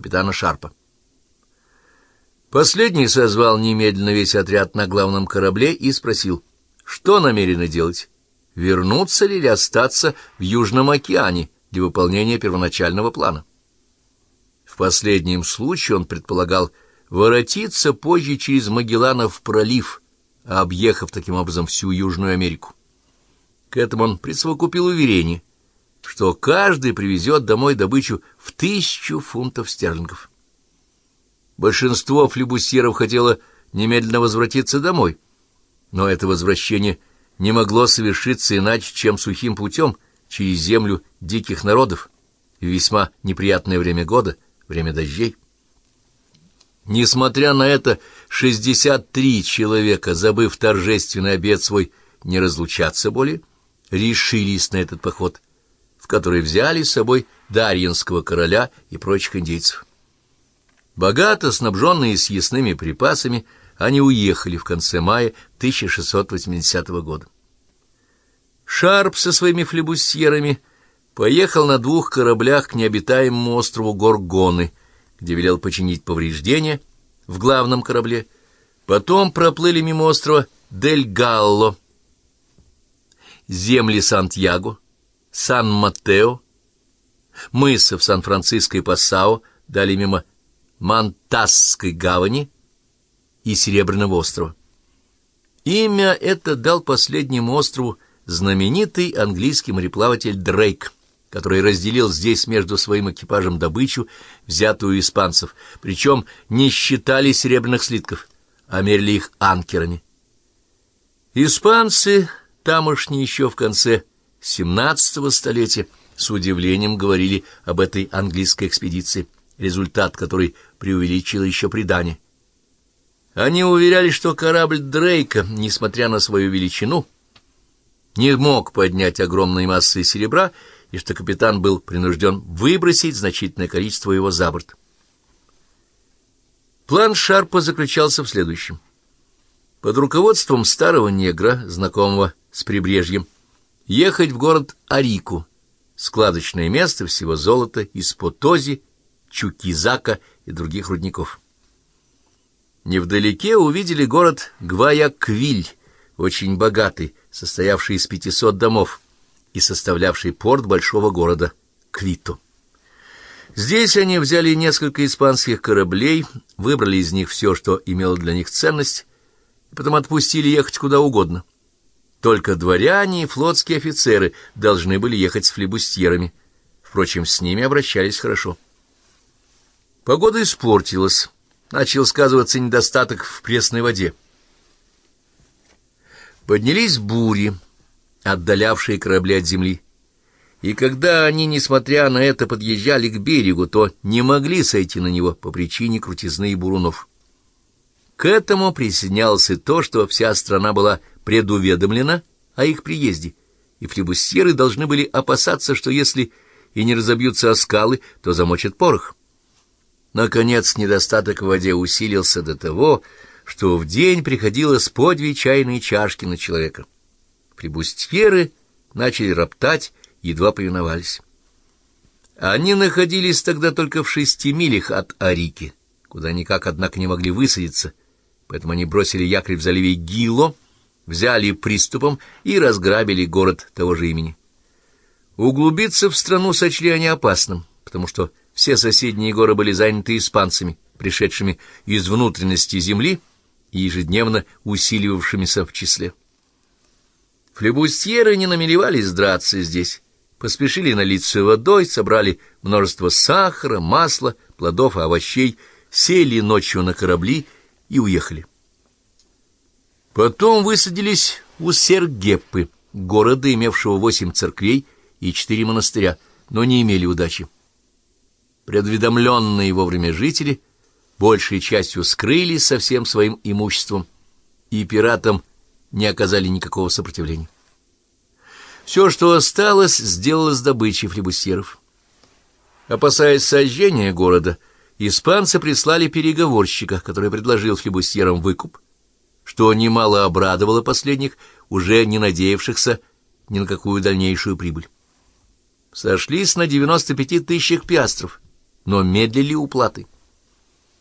капитана Шарпа. Последний созвал немедленно весь отряд на главном корабле и спросил, что намерены делать, вернуться ли или остаться в Южном океане для выполнения первоначального плана. В последнем случае он предполагал воротиться позже через Магелланов пролив, объехав таким образом всю Южную Америку. К этому он присовокупил уверение, что каждый привезет домой добычу в тысячу фунтов стерлингов. Большинство флебусьеров хотело немедленно возвратиться домой, но это возвращение не могло совершиться иначе, чем сухим путем через землю диких народов в весьма неприятное время года, время дождей. Несмотря на это, 63 человека, забыв торжественный обед свой не разлучаться более, решились на этот поход, в который взяли с собой Дарьинского короля и прочих индейцев. Богато снабженные съестными припасами, они уехали в конце мая 1680 года. Шарп со своими флебусьерами поехал на двух кораблях к необитаемому острову Горгоны, где велел починить повреждения в главном корабле. Потом проплыли мимо острова Дель-Галло, земли Сантьяго, Сан-Матео, мысов Сан-Франциско и Пассао дали мимо Монтасской гавани и Серебряного острова. Имя это дал последнему острову знаменитый английский мореплаватель Дрейк, который разделил здесь между своим экипажем добычу, взятую у испанцев, причем не считали серебряных слитков, а мерили их анкерами. Испанцы, тамошние еще в конце XVII столетия, с удивлением говорили об этой английской экспедиции – результат которой преувеличило еще предание. Они уверяли, что корабль Дрейка, несмотря на свою величину, не мог поднять огромной массы серебра, и что капитан был принужден выбросить значительное количество его за борт. План Шарпа заключался в следующем. Под руководством старого негра, знакомого с прибрежьем, ехать в город Арику, складочное место всего золота из Потози Чукизака и других рудников. Невдалеке увидели город Гваяквиль, очень богатый, состоявший из 500 домов и составлявший порт большого города Квито. Здесь они взяли несколько испанских кораблей, выбрали из них все, что имело для них ценность, и потом отпустили ехать куда угодно. Только дворяне и флотские офицеры должны были ехать с флебустьерами. Впрочем, с ними обращались хорошо. Погода испортилась, начал сказываться недостаток в пресной воде. Поднялись бури, отдалявшие корабли от земли. И когда они, несмотря на это, подъезжали к берегу, то не могли сойти на него по причине крутизны и бурунов. К этому присоединялось и то, что вся страна была предуведомлена о их приезде, и флебусьеры должны были опасаться, что если и не разобьются о скалы, то замочат порох. Наконец, недостаток в воде усилился до того, что в день приходилось по две чайные чашки на человека. Прибустьеры начали роптать, едва повиновались. Они находились тогда только в шести милях от Арики, куда никак, однако, не могли высадиться, поэтому они бросили якорь в заливе Гило, взяли приступом и разграбили город того же имени. Углубиться в страну сочли они опасным, потому что все соседние горы были заняты испанцами, пришедшими из внутренности земли и ежедневно усиливавшимися в числе. Флебустьеры не намеревались драться здесь, поспешили налиться водой, собрали множество сахара, масла, плодов и овощей, сели ночью на корабли и уехали. Потом высадились у Сергеппы, города, имевшего восемь церквей и четыре монастыря, но не имели удачи предведомленные вовремя жители большей частью скрылись со всем своим имуществом, и пиратам не оказали никакого сопротивления. Все, что осталось, сделалось добычей флебусьеров. Опасаясь сожжения города, испанцы прислали переговорщика, который предложил флебусьерам выкуп, что немало обрадовало последних, уже не надеявшихся ни на какую дальнейшую прибыль. Сошлись на 95 тысячах пиастров, но медлили уплаты.